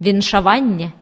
віншування